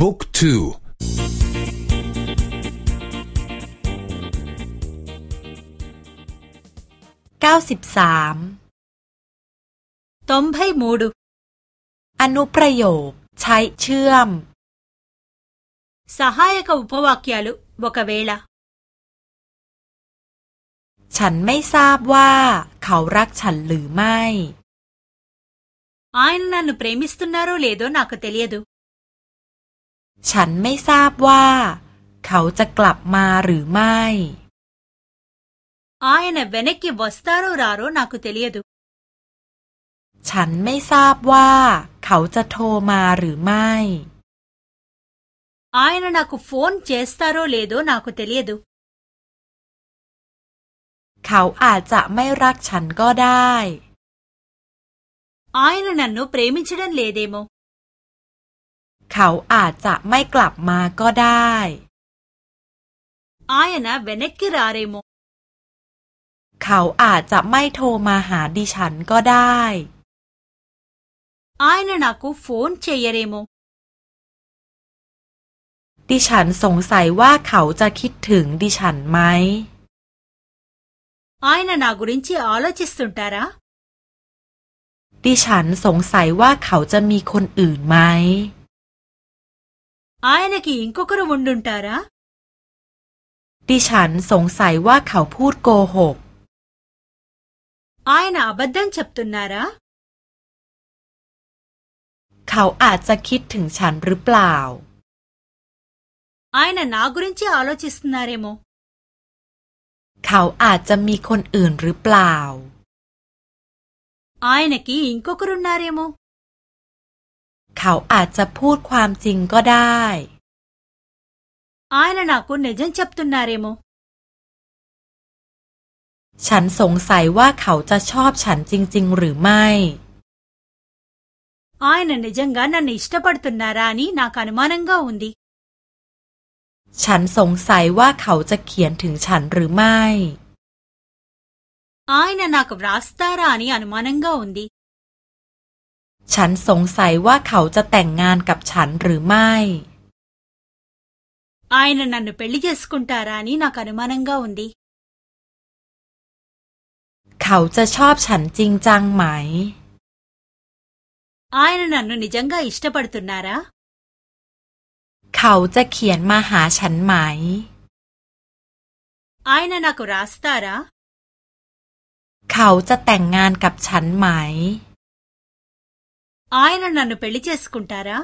บุ๊กทูเก้าสิบสามตอมไพมูดอนุประโยคใช้เชื่อม సహాయక ఉపవాక్యాలు ఒకవేళ ฉันไม่ทราบว่า เขารักฉันหรือไม่ ఆయన నన్ను ప్రేమిస్తున్నారో లేదో నాకు తెలియదు ฉันไม่ทราบว่า เขาจะกลับมาหรือไม่ ఆయన వెనక్కి వస్తారో రారో నాకు తెలియదు ฉันไม่ทราบว่า เขาจะโทรมาหรือไม่ ఆయన నాకు ఫోన్ చేస్తారో లేదో నాకు తెలియదు เขาอาจจะไม่รักฉันก็ได้ ఆయన నన్ను ప్రేమించడం లేదేమో เขาอาจจะไม่กลับมาก็ได้ ఆయన వెనక్కి రారేమో เขาอาจจะไม่โทรมาหาดิฉันก็ได้ ఆయన నాకు ఫోన్ చెయ్యరేమో ดิฉันสงสัยว่าเขาจะคิดถึงดิฉันไหม ఆయన నా గురించి ఆలోచిస్తుంటారా ดิฉันสงสัยว่าเขาจะมีคนอื่นไหม ఆయనకి ఇంకొకరు ఉండుంటారా ดิฉันสงสัยว่าเขาพูดโกหก ఆయన అబద్ధం చెప్తున్నారా เขาอาจจะคิดถึงฉันหรือเปล่า ఆయన నా గురించి ఆలోచిస్తున్నారేమో เขาอาจจะมีคนอื่นหรือเปล่า ఆయనకి ఇంకొకరున్నారేమో เขาอาจจะพูดความจริงก็ได้ ఆయన నాకు నిజం చెప్తున్నారేమో ฉันสงสัยว่าเขาจะชอบฉันจริง ๆ หรือไม่ ఆయన నిజంగా నన్ను ఇష్టపడుతున్నారా అని నాకు అనుమానంగా ఉంది ฉันสงสัยว่าเขาจะเขียนถึงฉันหรือไม่ ఆయన నాకు వ్రాస్తారా అని అనుమానంగా ఉంది ฉันสงสัยว่าเขาจะแต่งงานกับฉันหรือไม่ ఆయన నన్ను పెళ్లి చేసుకుంటారా అని నాకు అనుమానంగా ఉంది เขาจะชอบฉันจริงจังไหม ఆయన నన్ను నిజంగా ఇష్టపడుతున్నారా เขาจะเขียนมาหาฉันไหม ఆయన నాకు రాస్తారా เขาจะแต่งงานกับฉันไหม ఆయన నన్ను పెళ్ళి చేసుకుంటారా?